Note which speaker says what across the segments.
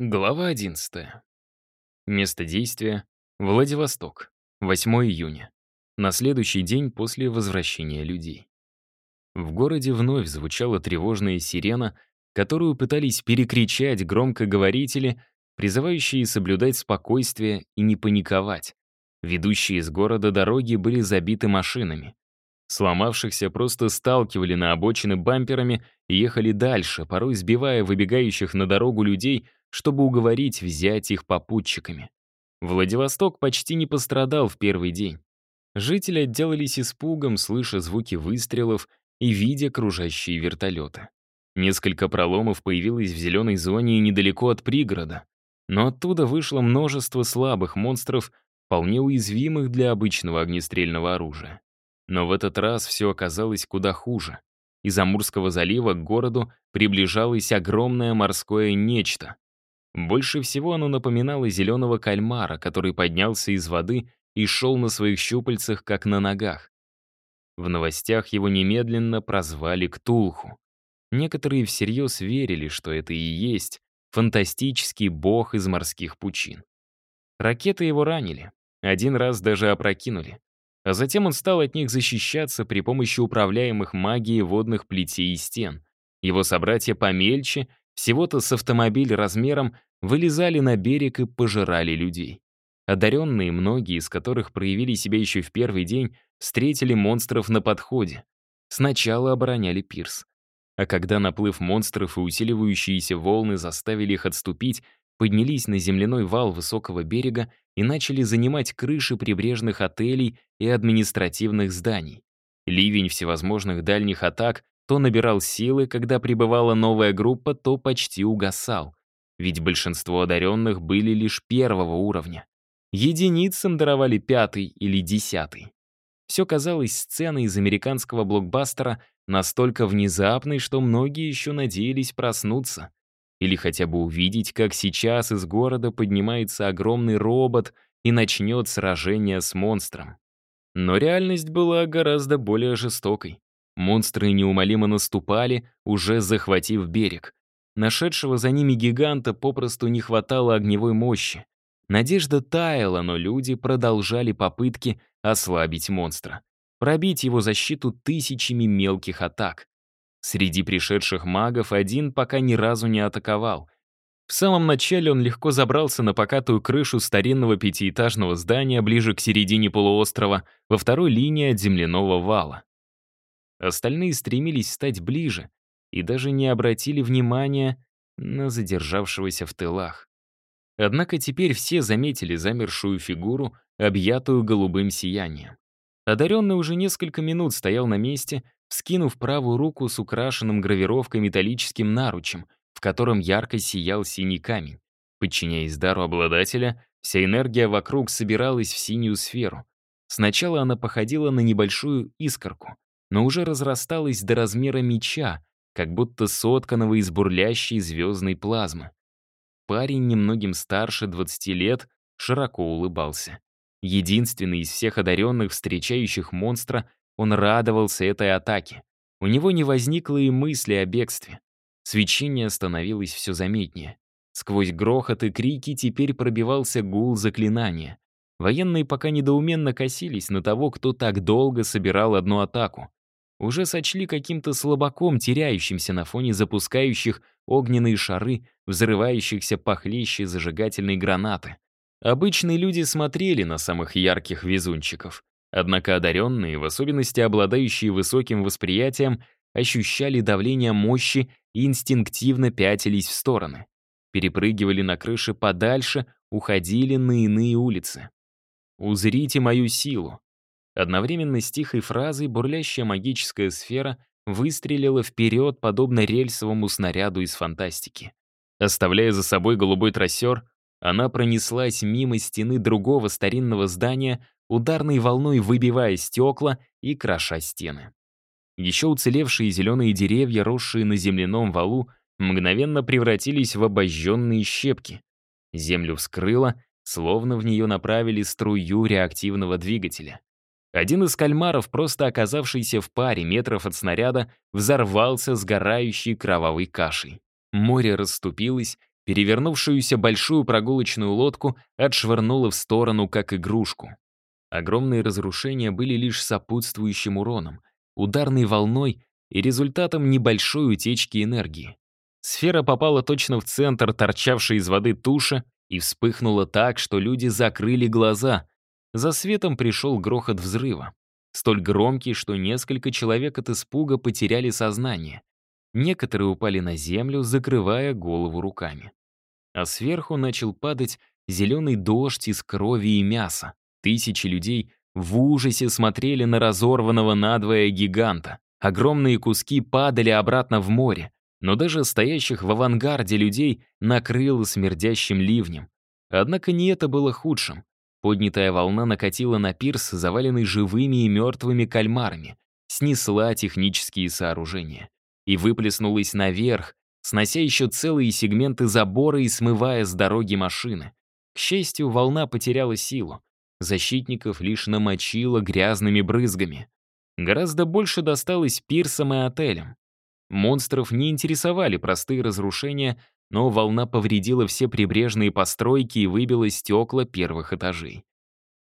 Speaker 1: Глава 11. Место действия — Владивосток, 8 июня. На следующий день после возвращения людей. В городе вновь звучала тревожная сирена, которую пытались перекричать громкоговорители, призывающие соблюдать спокойствие и не паниковать. Ведущие из города дороги были забиты машинами. Сломавшихся просто сталкивали на обочины бамперами и ехали дальше, порой сбивая выбегающих на дорогу людей — чтобы уговорить взять их попутчиками. Владивосток почти не пострадал в первый день. Жители отделались испугом, слыша звуки выстрелов и видя кружащие вертолеты. Несколько проломов появилось в зеленой зоне недалеко от пригорода, но оттуда вышло множество слабых монстров, вполне уязвимых для обычного огнестрельного оружия. Но в этот раз все оказалось куда хуже. Из Амурского залива к городу приближалось огромное морское нечто, больше всего оно напоминало зеленого кальмара, который поднялся из воды и шел на своих щупальцах, как на ногах. В новостях его немедленно прозвали Ктулху. Некоторые всерьез верили, что это и есть фантастический бог из морских пучин. Ракеты его ранили, один раз даже опрокинули. А затем он стал от них защищаться при помощи управляемых магией водных плетей и стен. Его собратья помельче всего-то с автомобиль размером вылезали на берег и пожирали людей. Одаренные, многие из которых проявили себя еще в первый день, встретили монстров на подходе. Сначала обороняли пирс. А когда наплыв монстров и усиливающиеся волны заставили их отступить, поднялись на земляной вал высокого берега и начали занимать крыши прибрежных отелей и административных зданий. Ливень всевозможных дальних атак то набирал силы, когда прибывала новая группа, то почти угасал. Ведь большинство одаренных были лишь первого уровня. Единицам даровали пятый или десятый. Все казалось сценой из американского блокбастера настолько внезапной, что многие еще надеялись проснуться. Или хотя бы увидеть, как сейчас из города поднимается огромный робот и начнет сражение с монстром. Но реальность была гораздо более жестокой. Монстры неумолимо наступали, уже захватив берег. Нашедшего за ними гиганта попросту не хватало огневой мощи. Надежда таяла, но люди продолжали попытки ослабить монстра. Пробить его защиту тысячами мелких атак. Среди пришедших магов один пока ни разу не атаковал. В самом начале он легко забрался на покатую крышу старинного пятиэтажного здания ближе к середине полуострова, во второй линии от земляного вала. Остальные стремились стать ближе и даже не обратили внимания на задержавшегося в тылах. Однако теперь все заметили замершую фигуру, объятую голубым сиянием. Одаренный уже несколько минут стоял на месте, вскинув правую руку с украшенным гравировкой металлическим наручем, в котором ярко сиял синий камень. Подчиняясь дару обладателя, вся энергия вокруг собиралась в синюю сферу. Сначала она походила на небольшую искорку, но уже разрасталась до размера меча, как будто сотканного из бурлящей звездной плазмы. Парень, немногим старше 20 лет, широко улыбался. Единственный из всех одаренных, встречающих монстра, он радовался этой атаке. У него не возникло и мысли о бегстве. Свечение становилось все заметнее. Сквозь грохот и крики теперь пробивался гул заклинания. Военные пока недоуменно косились на того, кто так долго собирал одну атаку уже сочли каким-то слабаком, теряющимся на фоне запускающих огненные шары, взрывающихся похлеще зажигательной гранаты. Обычные люди смотрели на самых ярких везунчиков. Однако одаренные, в особенности обладающие высоким восприятием, ощущали давление мощи и инстинктивно пятились в стороны. Перепрыгивали на крыши подальше, уходили на иные улицы. «Узрите мою силу», Одновременно с тихой фразой бурлящая магическая сфера выстрелила вперед, подобно рельсовому снаряду из фантастики. Оставляя за собой голубой трассер, она пронеслась мимо стены другого старинного здания, ударной волной выбивая стекла и кроша стены. Еще уцелевшие зеленые деревья, росшие на земляном валу, мгновенно превратились в обожженные щепки. Землю вскрыло, словно в нее направили струю реактивного двигателя. Один из кальмаров, просто оказавшийся в паре метров от снаряда, взорвался сгорающей кровавой кашей. Море расступилось, Перевернувшуюся большую прогулочную лодку отшвырнуло в сторону, как игрушку. Огромные разрушения были лишь сопутствующим уроном, ударной волной и результатом небольшой утечки энергии. Сфера попала точно в центр торчавшей из воды туши и вспыхнула так, что люди закрыли глаза. За светом пришел грохот взрыва. Столь громкий, что несколько человек от испуга потеряли сознание. Некоторые упали на землю, закрывая голову руками. А сверху начал падать зеленый дождь из крови и мяса. Тысячи людей в ужасе смотрели на разорванного надвое гиганта. Огромные куски падали обратно в море но даже стоящих в авангарде людей накрыло смердящим ливнем. Однако не это было худшим. Поднятая волна накатила на пирс, заваленный живыми и мертвыми кальмарами, снесла технические сооружения и выплеснулась наверх, снося еще целые сегменты забора и смывая с дороги машины. К счастью, волна потеряла силу. Защитников лишь намочила грязными брызгами. Гораздо больше досталось пирсам и отелям. Монстров не интересовали простые разрушения, но волна повредила все прибрежные постройки и выбила стекла первых этажей.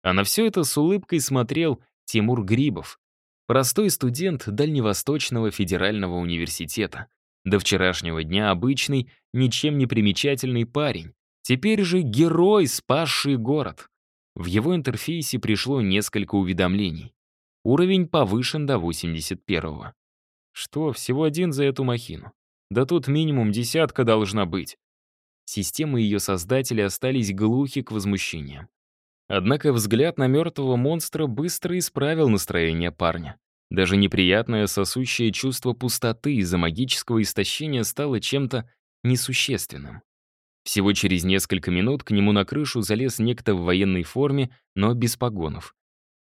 Speaker 1: А на все это с улыбкой смотрел Тимур Грибов, простой студент Дальневосточного федерального университета. До вчерашнего дня обычный, ничем не примечательный парень. Теперь же герой, спасший город. В его интерфейсе пришло несколько уведомлений. Уровень повышен до 81-го. Что, всего один за эту махину? Да тут минимум десятка должна быть. Системы ее создателя остались глухи к возмущениям. Однако взгляд на мертвого монстра быстро исправил настроение парня. Даже неприятное сосущее чувство пустоты из-за магического истощения стало чем-то несущественным. Всего через несколько минут к нему на крышу залез некто в военной форме, но без погонов.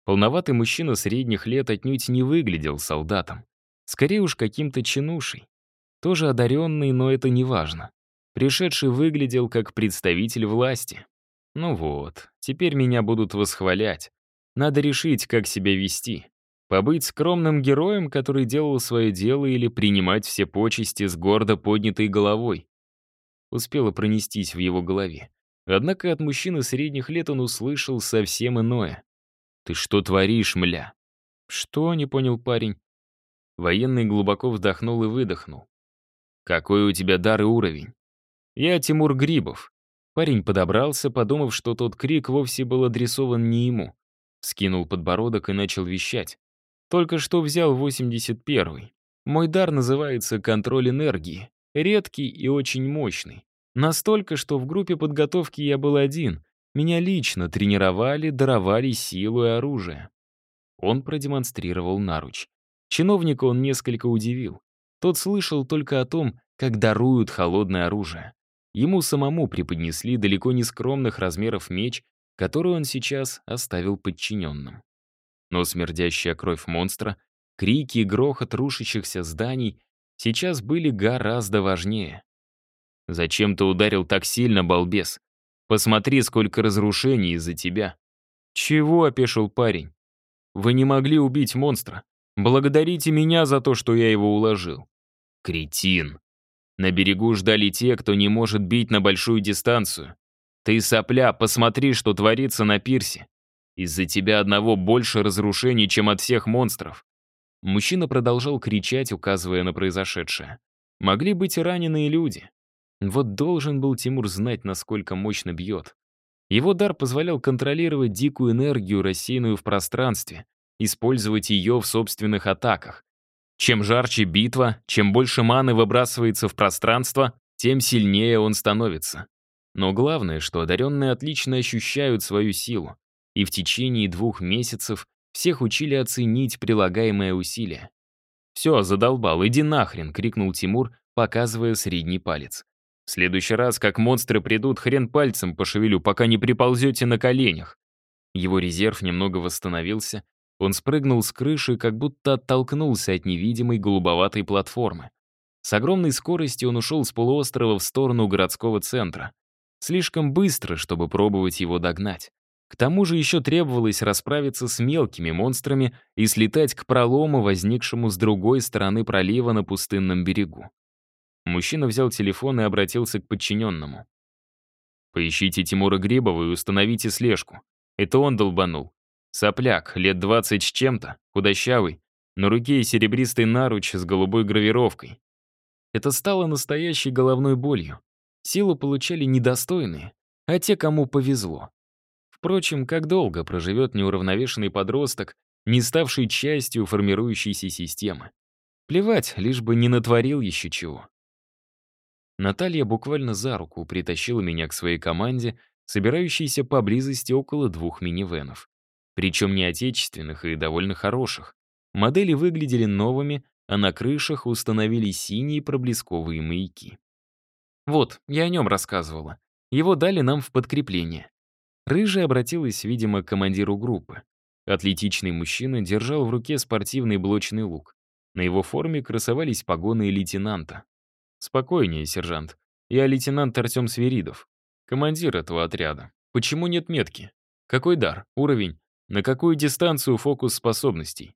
Speaker 1: Полноватый мужчина средних лет отнюдь не выглядел солдатом. Скорее уж каким-то чинушей. Тоже одаренный, но это не важно. Пришедший выглядел как представитель власти. Ну вот, теперь меня будут восхвалять. Надо решить, как себя вести. Побыть скромным героем, который делал свое дело, или принимать все почести с гордо поднятой головой. Успело пронестись в его голове. Однако от мужчины средних лет он услышал совсем иное. «Ты что творишь, мля?» «Что?» — не понял парень. Военный глубоко вдохнул и выдохнул. «Какой у тебя дар и уровень?» «Я Тимур Грибов». Парень подобрался, подумав, что тот крик вовсе был адресован не ему. Скинул подбородок и начал вещать. «Только что взял 81-й. Мой дар называется «Контроль энергии». Редкий и очень мощный. Настолько, что в группе подготовки я был один. Меня лично тренировали, даровали силу и оружие. Он продемонстрировал наруч. Чиновника он несколько удивил. Тот слышал только о том, как даруют холодное оружие. Ему самому преподнесли далеко не скромных размеров меч, который он сейчас оставил подчиненным. Но смердящая кровь монстра, крики и грохот рушащихся зданий сейчас были гораздо важнее. «Зачем ты ударил так сильно, балбес? Посмотри, сколько разрушений из-за тебя». «Чего?» — опешил парень. «Вы не могли убить монстра. Благодарите меня за то, что я его уложил. Кретин. На берегу ждали те, кто не может бить на большую дистанцию. Ты, сопля, посмотри, что творится на пирсе. Из-за тебя одного больше разрушений, чем от всех монстров. Мужчина продолжал кричать, указывая на произошедшее. Могли быть и раненые люди. Вот должен был Тимур знать, насколько мощно бьет. Его дар позволял контролировать дикую энергию, рассеянную в пространстве, использовать ее в собственных атаках. Чем жарче битва, чем больше маны выбрасывается в пространство, тем сильнее он становится. Но главное, что одаренные отлично ощущают свою силу, и в течение двух месяцев всех учили оценить прилагаемое усилие. «Все, задолбал, иди нахрен!» — крикнул Тимур, показывая средний палец. «В следующий раз, как монстры придут, хрен пальцем пошевелю, пока не приползете на коленях». Его резерв немного восстановился, он спрыгнул с крыши, как будто оттолкнулся от невидимой голубоватой платформы. С огромной скоростью он ушел с полуострова в сторону городского центра. Слишком быстро, чтобы пробовать его догнать. К тому же еще требовалось расправиться с мелкими монстрами и слетать к пролому, возникшему с другой стороны пролива на пустынном берегу. Мужчина взял телефон и обратился к подчиненному. «Поищите Тимура Грибова и установите слежку. Это он долбанул. Сопляк, лет двадцать с чем-то, худощавый, на руке серебристый наруч с голубой гравировкой. Это стало настоящей головной болью. Силу получали недостойные, а те, кому повезло. Впрочем, как долго проживет неуравновешенный подросток, не ставший частью формирующейся системы? Плевать, лишь бы не натворил еще чего. Наталья буквально за руку притащила меня к своей команде, собирающейся поблизости около двух минивенов. Причем не отечественных и довольно хороших. Модели выглядели новыми, а на крышах установили синие проблесковые маяки. Вот, я о нем рассказывала. Его дали нам в подкрепление. Рыжая обратилась, видимо, к командиру группы. Атлетичный мужчина держал в руке спортивный блочный лук. На его форме красовались погоны лейтенанта. «Спокойнее, сержант. Я лейтенант Артем Свиридов, командир этого отряда. Почему нет метки? Какой дар? Уровень? На какую дистанцию фокус способностей?»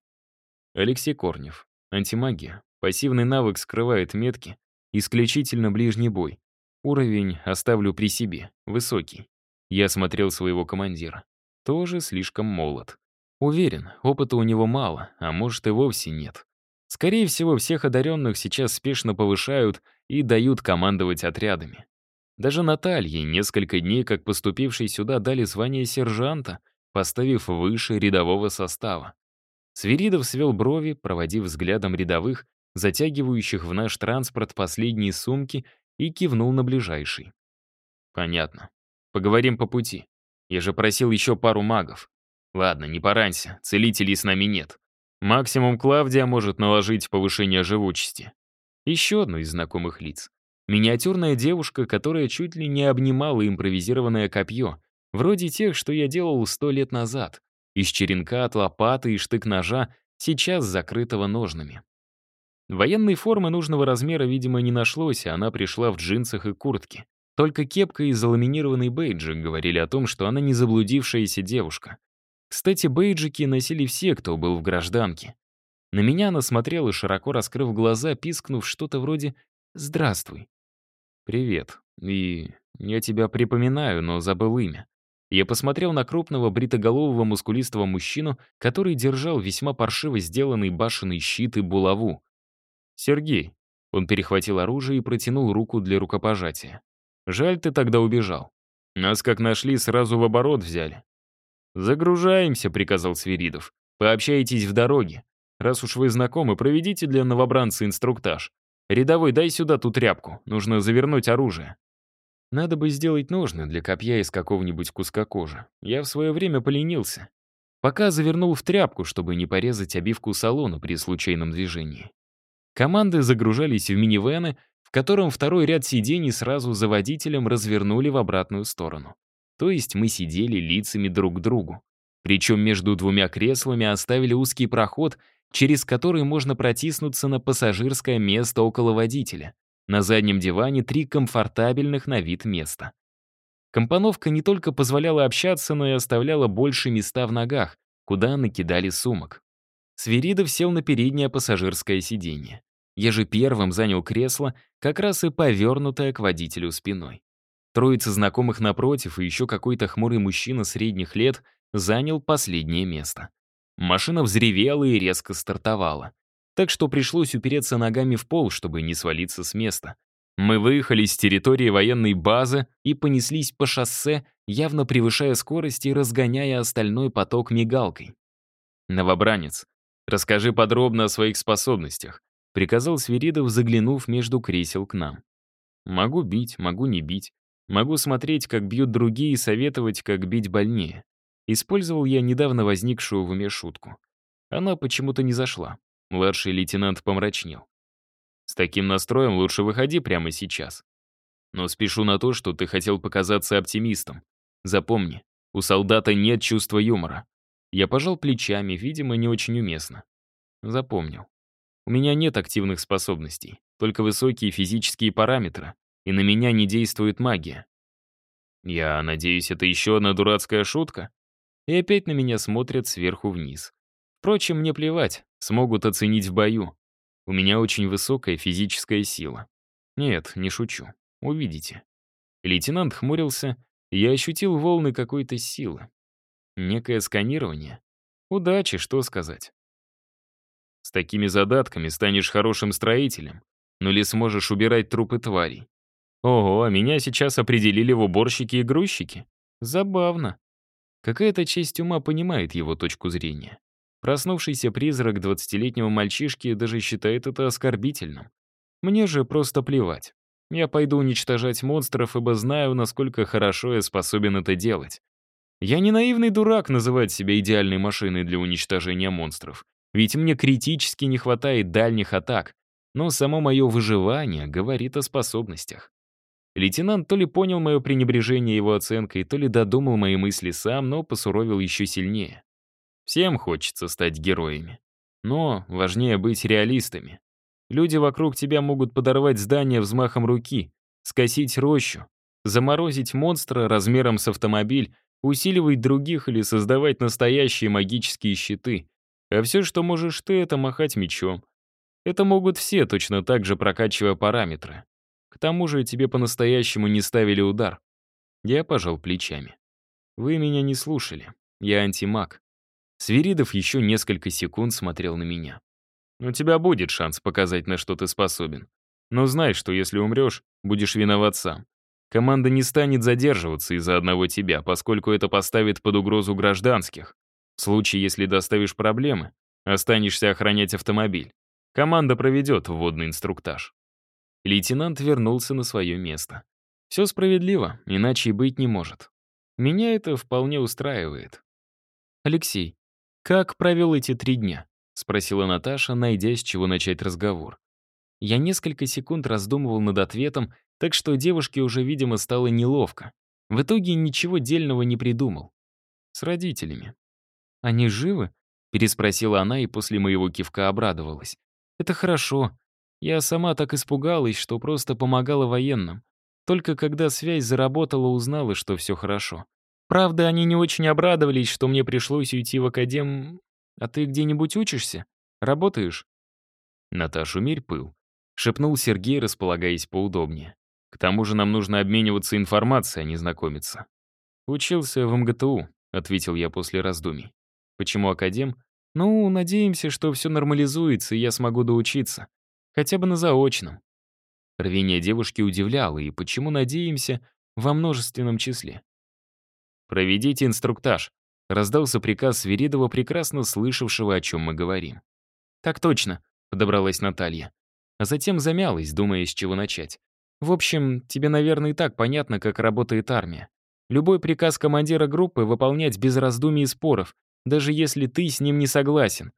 Speaker 1: Алексей Корнев. Антимагия. Пассивный навык скрывает метки. Исключительно ближний бой. Уровень оставлю при себе. Высокий. Я смотрел своего командира. Тоже слишком молод. Уверен, опыта у него мало, а может и вовсе нет. Скорее всего, всех одаренных сейчас спешно повышают и дают командовать отрядами. Даже Наталье несколько дней, как поступившей сюда, дали звание сержанта, поставив выше рядового состава. Свиридов свел брови, проводив взглядом рядовых, затягивающих в наш транспорт последние сумки, и кивнул на ближайший. «Понятно. Поговорим по пути. Я же просил еще пару магов. Ладно, не поранься, целителей с нами нет. Максимум Клавдия может наложить повышение живучести. Еще одно из знакомых лиц. Миниатюрная девушка, которая чуть ли не обнимала импровизированное копье, вроде тех, что я делал сто лет назад, из черенка от лопаты и штык-ножа, сейчас закрытого ножнами. Военной формы нужного размера, видимо, не нашлось, и она пришла в джинсах и куртке. Только кепка и заламинированный бейджик говорили о том, что она не заблудившаяся девушка. Кстати, бейджики носили все, кто был в гражданке. На меня она смотрела, широко раскрыв глаза, пискнув что-то вроде «Здравствуй». «Привет. И я тебя припоминаю, но забыл имя». Я посмотрел на крупного бритоголового мускулистого мужчину, который держал весьма паршиво сделанный башенный щит и булаву. «Сергей». Он перехватил оружие и протянул руку для рукопожатия. «Жаль, ты тогда убежал. Нас как нашли, сразу в оборот взяли». «Загружаемся», — приказал Свиридов. «Пообщайтесь в дороге. Раз уж вы знакомы, проведите для новобранца инструктаж. Рядовой, дай сюда ту тряпку, нужно завернуть оружие». Надо бы сделать ножны для копья из какого-нибудь куска кожи. Я в свое время поленился. Пока завернул в тряпку, чтобы не порезать обивку салона при случайном движении. Команды загружались в минивэны, в котором второй ряд сидений сразу за водителем развернули в обратную сторону. То есть мы сидели лицами друг к другу. Причем между двумя креслами оставили узкий проход, через который можно протиснуться на пассажирское место около водителя. На заднем диване три комфортабельных на вид места. Компоновка не только позволяла общаться, но и оставляла больше места в ногах, куда накидали сумок. Свиридов сел на переднее пассажирское сиденье. Я же первым занял кресло, как раз и повернутое к водителю спиной. Троица знакомых напротив и еще какой-то хмурый мужчина средних лет занял последнее место. Машина взревела и резко стартовала. Так что пришлось упереться ногами в пол, чтобы не свалиться с места. Мы выехали с территории военной базы и понеслись по шоссе, явно превышая скорость и разгоняя остальной поток мигалкой. «Новобранец, расскажи подробно о своих способностях», приказал Свиридов, заглянув между кресел к нам. «Могу бить, могу не бить. Могу смотреть, как бьют другие, и советовать, как бить больнее». Использовал я недавно возникшую в уме шутку. Она почему-то не зашла. Младший лейтенант помрачнел. «С таким настроем лучше выходи прямо сейчас. Но спешу на то, что ты хотел показаться оптимистом. Запомни, у солдата нет чувства юмора». Я пожал плечами, видимо, не очень уместно. Запомнил. У меня нет активных способностей, только высокие физические параметры, и на меня не действует магия. Я надеюсь, это еще одна дурацкая шутка? И опять на меня смотрят сверху вниз. Впрочем, мне плевать, смогут оценить в бою. У меня очень высокая физическая сила. Нет, не шучу. Увидите. Лейтенант хмурился, я ощутил волны какой-то силы. Некое сканирование. Удачи, что сказать. С такими задатками станешь хорошим строителем, но ли сможешь убирать трупы тварей. Ого, а меня сейчас определили в уборщики и грузчики. Забавно. Какая-то часть ума понимает его точку зрения. Проснувшийся призрак двадцатилетнего мальчишки даже считает это оскорбительным. Мне же просто плевать. Я пойду уничтожать монстров, ибо знаю, насколько хорошо я способен это делать. Я не наивный дурак называть себя идеальной машиной для уничтожения монстров. Ведь мне критически не хватает дальних атак. Но само мое выживание говорит о способностях. Лейтенант то ли понял мое пренебрежение его оценкой, то ли додумал мои мысли сам, но посуровил еще сильнее. Всем хочется стать героями. Но важнее быть реалистами. Люди вокруг тебя могут подорвать здание взмахом руки, скосить рощу, заморозить монстра размером с автомобиль, усиливать других или создавать настоящие магические щиты. А все, что можешь ты, это махать мечом. Это могут все, точно так же прокачивая параметры. К тому же тебе по-настоящему не ставили удар. Я пожал плечами. Вы меня не слушали. Я антимаг. Свиридов еще несколько секунд смотрел на меня. У тебя будет шанс показать, на что ты способен. Но знай, что если умрешь, будешь виноват сам. Команда не станет задерживаться из-за одного тебя, поскольку это поставит под угрозу гражданских. В случае, если доставишь проблемы, останешься охранять автомобиль. Команда проведет вводный инструктаж. Лейтенант вернулся на свое место. Все справедливо, иначе и быть не может. Меня это вполне устраивает. Алексей, как провел эти три дня? — спросила Наташа, найдя с чего начать разговор. Я несколько секунд раздумывал над ответом, так что девушке уже, видимо, стало неловко. В итоге ничего дельного не придумал. С родителями. «Они живы?» — переспросила она и после моего кивка обрадовалась. «Это хорошо. Я сама так испугалась, что просто помогала военным. Только когда связь заработала, узнала, что все хорошо. Правда, они не очень обрадовались, что мне пришлось уйти в академ... «А ты где-нибудь учишься? Работаешь?» «Наташа, умерь пыл», — шепнул Сергей, располагаясь поудобнее. «К тому же нам нужно обмениваться информацией, а не знакомиться». «Учился в МГТУ», — ответил я после раздумий. «Почему академ?» «Ну, надеемся, что все нормализуется, и я смогу доучиться. Хотя бы на заочном». Рвение девушки удивляло, и почему надеемся во множественном числе. «Проведите инструктаж», Раздался приказ Свиридова, прекрасно слышавшего, о чем мы говорим. «Так точно», — подобралась Наталья. А затем замялась, думая, с чего начать. «В общем, тебе, наверное, и так понятно, как работает армия. Любой приказ командира группы выполнять без раздумий и споров, даже если ты с ним не согласен.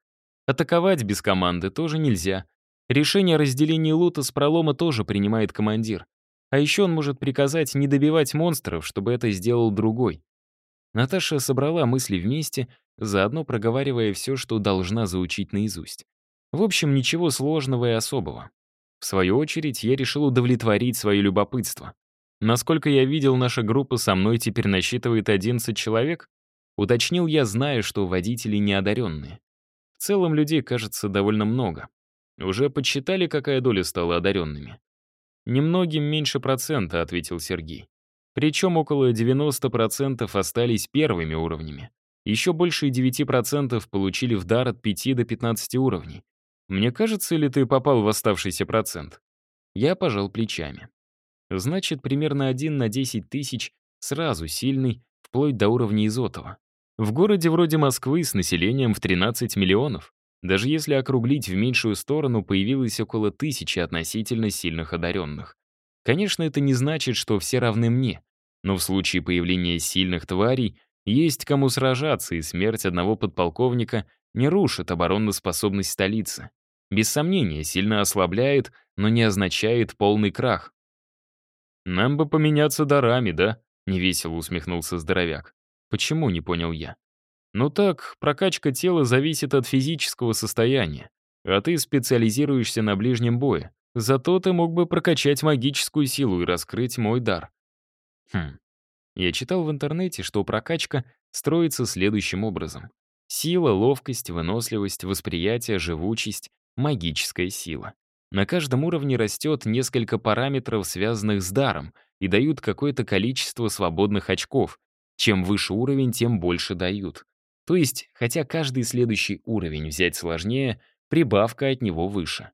Speaker 1: Атаковать без команды тоже нельзя. Решение о разделении лута с пролома тоже принимает командир. А еще он может приказать не добивать монстров, чтобы это сделал другой. Наташа собрала мысли вместе, заодно проговаривая все, что должна заучить наизусть. В общем, ничего сложного и особого. В свою очередь, я решил удовлетворить свое любопытство. Насколько я видел, наша группа со мной теперь насчитывает 11 человек. Уточнил я, зная, что водители неодаренные. В целом людей, кажется, довольно много. Уже подсчитали, какая доля стала одаренными? «Немногим меньше процента», — ответил Сергей. Причем около 90% остались первыми уровнями. Еще больше 9% получили в дар от 5 до 15 уровней. Мне кажется, или ты попал в оставшийся процент? Я пожал плечами. Значит, примерно 1 на 10 тысяч сразу сильный, вплоть до уровня Изотова. В городе вроде Москвы с населением в 13 миллионов. Даже если округлить в меньшую сторону, появилось около тысячи относительно сильных одаренных. Конечно, это не значит, что все равны мне, но в случае появления сильных тварей есть кому сражаться, и смерть одного подполковника не рушит обороноспособность столицы. Без сомнения, сильно ослабляет, но не означает полный крах. «Нам бы поменяться дарами, да?» — невесело усмехнулся здоровяк. «Почему?» — не понял я. «Ну так, прокачка тела зависит от физического состояния, а ты специализируешься на ближнем бое. Зато ты мог бы прокачать магическую силу и раскрыть мой дар. Хм. Я читал в интернете, что прокачка строится следующим образом. Сила, ловкость, выносливость, восприятие, живучесть, магическая сила. На каждом уровне растет несколько параметров, связанных с даром, и дают какое-то количество свободных очков. Чем выше уровень, тем больше дают. То есть, хотя каждый следующий уровень взять сложнее, прибавка от него выше.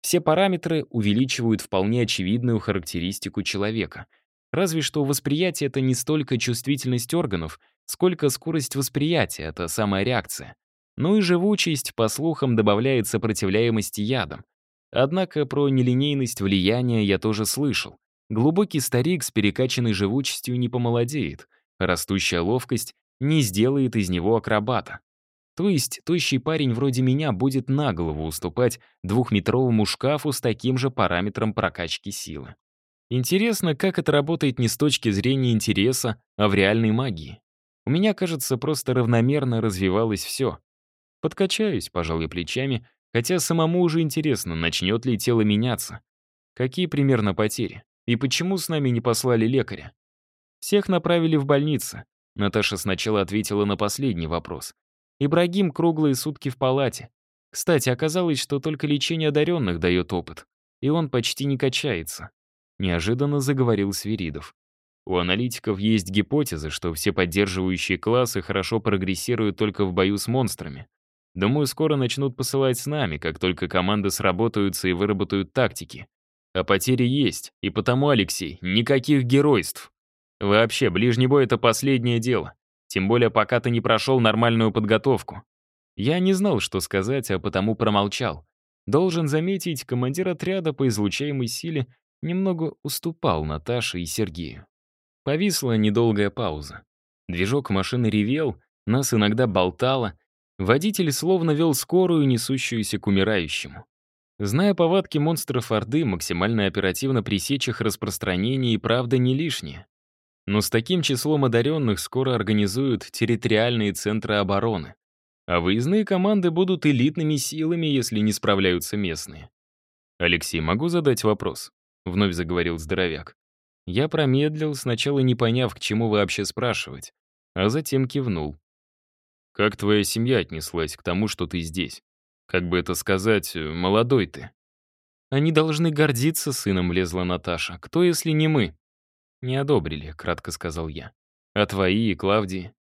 Speaker 1: Все параметры увеличивают вполне очевидную характеристику человека. Разве что восприятие — это не столько чувствительность органов, сколько скорость восприятия — это самая реакция. Ну и живучесть, по слухам, добавляет сопротивляемости ядам. Однако про нелинейность влияния я тоже слышал. Глубокий старик с перекачанной живучестью не помолодеет, растущая ловкость не сделает из него акробата. То есть тощий парень вроде меня будет на голову уступать двухметровому шкафу с таким же параметром прокачки силы. Интересно, как это работает не с точки зрения интереса, а в реальной магии. У меня, кажется, просто равномерно развивалось все. Подкачаюсь, пожалуй, плечами, хотя самому уже интересно, начнет ли тело меняться. Какие примерно потери? И почему с нами не послали лекаря? Всех направили в больницы. Наташа сначала ответила на последний вопрос, Ибрагим круглые сутки в палате. Кстати, оказалось, что только лечение одаренных дает опыт, и он почти не качается. Неожиданно заговорил Свиридов. У аналитиков есть гипотеза, что все поддерживающие классы хорошо прогрессируют только в бою с монстрами. Думаю, скоро начнут посылать с нами, как только команды сработаются и выработают тактики. А потери есть, и потому, Алексей, никаких геройств. Вообще, ближний бой — это последнее дело. Тем более, пока ты не прошел нормальную подготовку. Я не знал, что сказать, а потому промолчал. Должен заметить, командир отряда по излучаемой силе немного уступал Наташе и Сергею. Повисла недолгая пауза. Движок машины ревел, нас иногда болтало. Водитель словно вел скорую, несущуюся к умирающему. Зная повадки монстров Орды, максимально оперативно пресечь их распространение и правда не лишнее. Но с таким числом одаренных скоро организуют территориальные центры обороны. А выездные команды будут элитными силами, если не справляются местные. «Алексей, могу задать вопрос?» — вновь заговорил здоровяк. Я промедлил, сначала не поняв, к чему вообще спрашивать, а затем кивнул. «Как твоя семья отнеслась к тому, что ты здесь? Как бы это сказать, молодой ты?» «Они должны гордиться сыном», — лезла Наташа. «Кто, если не мы?» «Не одобрили», — кратко сказал я. «А твои и Клавдии?»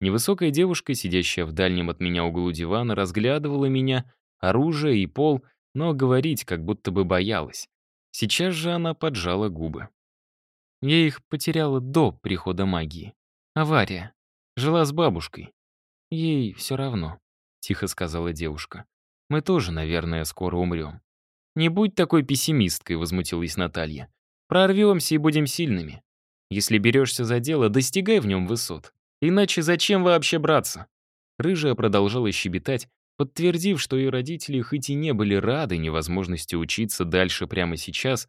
Speaker 1: Невысокая девушка, сидящая в дальнем от меня углу дивана, разглядывала меня, оружие и пол, но говорить как будто бы боялась. Сейчас же она поджала губы. Я их потеряла до прихода магии. Авария. Жила с бабушкой. Ей все равно, — тихо сказала девушка. Мы тоже, наверное, скоро умрем. «Не будь такой пессимисткой», — возмутилась Наталья. Прорвемся и будем сильными. Если берешься за дело, достигай в нем высот. Иначе зачем вообще браться?» Рыжая продолжала щебетать, подтвердив, что ее родители хоть и не были рады невозможности учиться дальше прямо сейчас,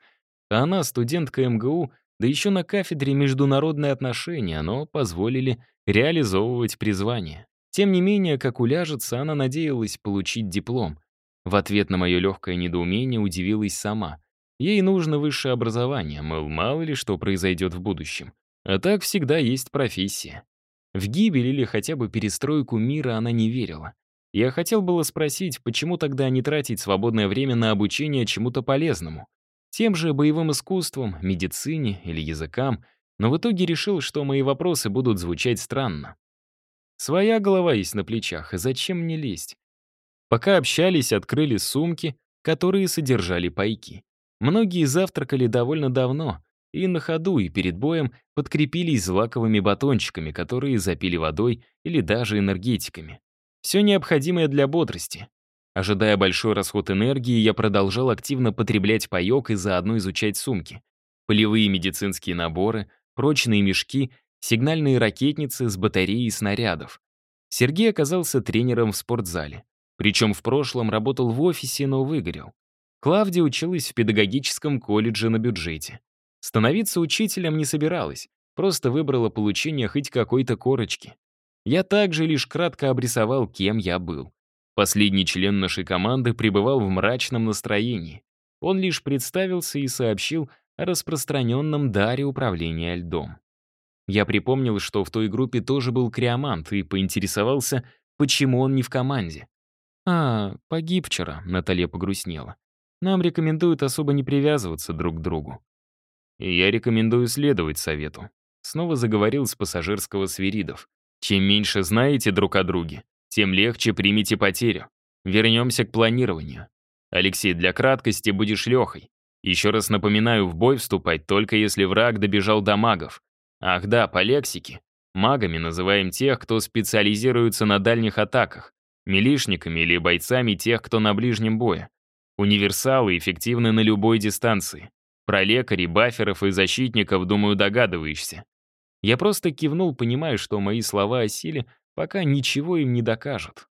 Speaker 1: а она студентка МГУ, да еще на кафедре международные отношения, но позволили реализовывать призвание. Тем не менее, как уляжется, она надеялась получить диплом. В ответ на мое легкое недоумение удивилась сама. Ей нужно высшее образование, мол, мало ли что произойдет в будущем. А так всегда есть профессия. В гибель или хотя бы перестройку мира она не верила. Я хотел было спросить, почему тогда не тратить свободное время на обучение чему-то полезному? Тем же боевым искусствам, медицине или языкам, но в итоге решил, что мои вопросы будут звучать странно. Своя голова есть на плечах, и зачем мне лезть? Пока общались, открыли сумки, которые содержали пайки. Многие завтракали довольно давно, и на ходу, и перед боем подкрепились злаковыми батончиками, которые запили водой или даже энергетиками. Все необходимое для бодрости. Ожидая большой расход энергии, я продолжал активно потреблять паёк и заодно изучать сумки. Полевые медицинские наборы, прочные мешки, сигнальные ракетницы с батареей снарядов. Сергей оказался тренером в спортзале. Причем в прошлом работал в офисе, но выгорел. Клавдия училась в педагогическом колледже на бюджете. Становиться учителем не собиралась, просто выбрала получение хоть какой-то корочки. Я также лишь кратко обрисовал, кем я был. Последний член нашей команды пребывал в мрачном настроении. Он лишь представился и сообщил о распространенном даре управления льдом. Я припомнил, что в той группе тоже был криомант, и поинтересовался, почему он не в команде. «А, погиб вчера», — Наталья погрустнела. Нам рекомендуют особо не привязываться друг к другу. Я рекомендую следовать совету. Снова заговорил с пассажирского Свиридов. Чем меньше знаете друг о друге, тем легче примите потерю. Вернемся к планированию. Алексей, для краткости будешь Лехой. Еще раз напоминаю, в бой вступать только если враг добежал до магов. Ах да, по лексике. Магами называем тех, кто специализируется на дальних атаках, милишниками или бойцами тех, кто на ближнем бое. Универсалы эффективны на любой дистанции. Про лекарей, баферов и защитников, думаю, догадываешься. Я просто кивнул, понимая, что мои слова о силе пока ничего им не докажут.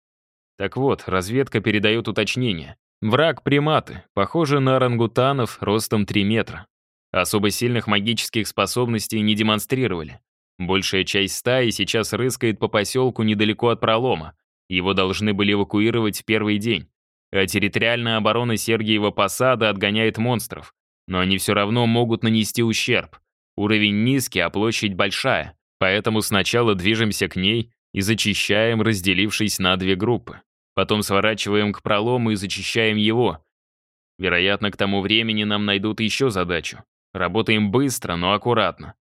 Speaker 1: Так вот, разведка передает уточнение. Враг — приматы, похожи на орангутанов ростом 3 метра. Особо сильных магических способностей не демонстрировали. Большая часть стаи сейчас рыскает по поселку недалеко от пролома. Его должны были эвакуировать в первый день. А территориальная оборона Сергиева Посада отгоняет монстров. Но они все равно могут нанести ущерб. Уровень низкий, а площадь большая. Поэтому сначала движемся к ней и зачищаем, разделившись на две группы. Потом сворачиваем к пролому и зачищаем его. Вероятно, к тому времени нам найдут еще задачу. Работаем быстро, но аккуратно.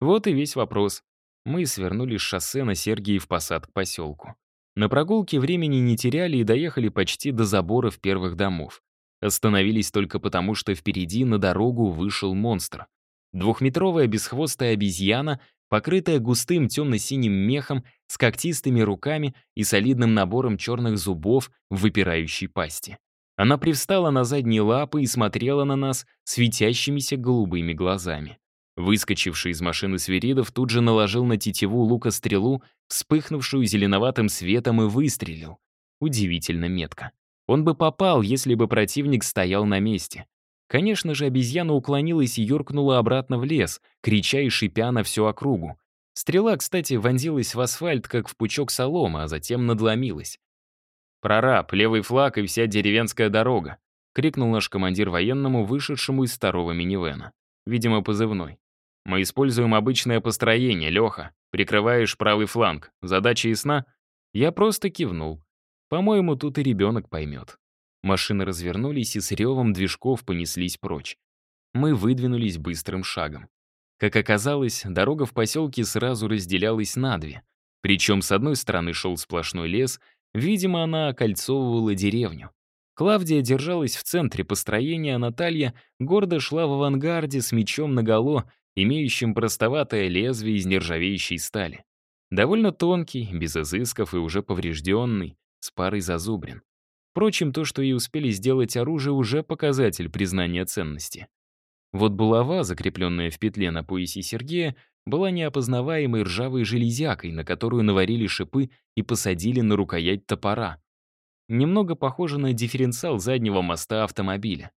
Speaker 1: Вот и весь вопрос. Мы свернули с шоссе на Сергиев Посад к поселку. На прогулке времени не теряли и доехали почти до заборов первых домов. Остановились только потому, что впереди на дорогу вышел монстр. Двухметровая бесхвостая обезьяна, покрытая густым темно-синим мехом, с когтистыми руками и солидным набором черных зубов в выпирающей пасти. Она привстала на задние лапы и смотрела на нас светящимися голубыми глазами. Выскочивший из машины Свиридов тут же наложил на тетиву лука стрелу, вспыхнувшую зеленоватым светом, и выстрелил. Удивительно метко. Он бы попал, если бы противник стоял на месте. Конечно же, обезьяна уклонилась и юркнула обратно в лес, крича и шипя на всю округу. Стрела, кстати, вонзилась в асфальт, как в пучок соломы, а затем надломилась. «Прораб, левый флаг и вся деревенская дорога», — крикнул наш командир военному, вышедшему из старого минивэна. Видимо, позывной. «Мы используем обычное построение, Леха. Прикрываешь правый фланг. Задача ясна?» Я просто кивнул. По-моему, тут и ребенок поймет. Машины развернулись и с ревом движков понеслись прочь. Мы выдвинулись быстрым шагом. Как оказалось, дорога в поселке сразу разделялась на две. Причем с одной стороны шел сплошной лес, видимо, она окольцовывала деревню. Клавдия держалась в центре построения, а Наталья гордо шла в авангарде с мечом наголо, имеющим простоватое лезвие из нержавеющей стали. Довольно тонкий, без изысков и уже поврежденный, с парой зазубрин. Впрочем, то, что ей успели сделать оружие, уже показатель признания ценности. Вот булава, закрепленная в петле на поясе Сергея, была неопознаваемой ржавой железякой, на которую наварили шипы и посадили на рукоять топора. Немного похоже на дифференциал заднего моста автомобиля.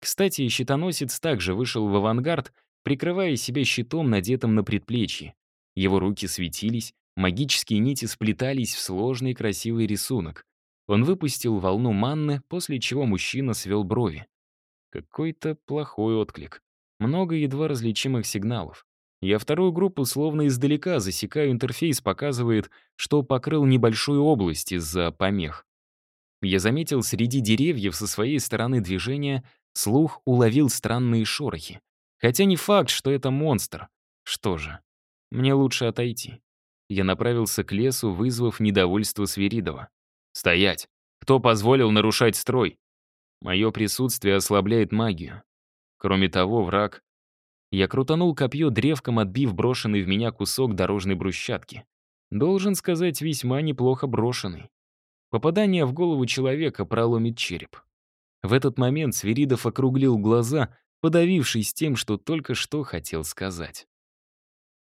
Speaker 1: Кстати, щитоносец также вышел в авангард, прикрывая себя щитом, надетым на предплечье. Его руки светились, Магические нити сплетались в сложный красивый рисунок. Он выпустил волну манны, после чего мужчина свел брови. Какой-то плохой отклик. Много едва различимых сигналов. Я вторую группу словно издалека засекаю, интерфейс показывает, что покрыл небольшую область из-за помех. Я заметил среди деревьев со своей стороны движения, слух уловил странные шорохи. Хотя не факт, что это монстр. Что же, мне лучше отойти. Я направился к лесу, вызвав недовольство Свиридова. «Стоять! Кто позволил нарушать строй? Мое присутствие ослабляет магию. Кроме того, враг...» Я крутанул копье древком, отбив брошенный в меня кусок дорожной брусчатки. Должен сказать, весьма неплохо брошенный. Попадание в голову человека проломит череп. В этот момент Свиридов округлил глаза, подавившись тем, что только что хотел сказать.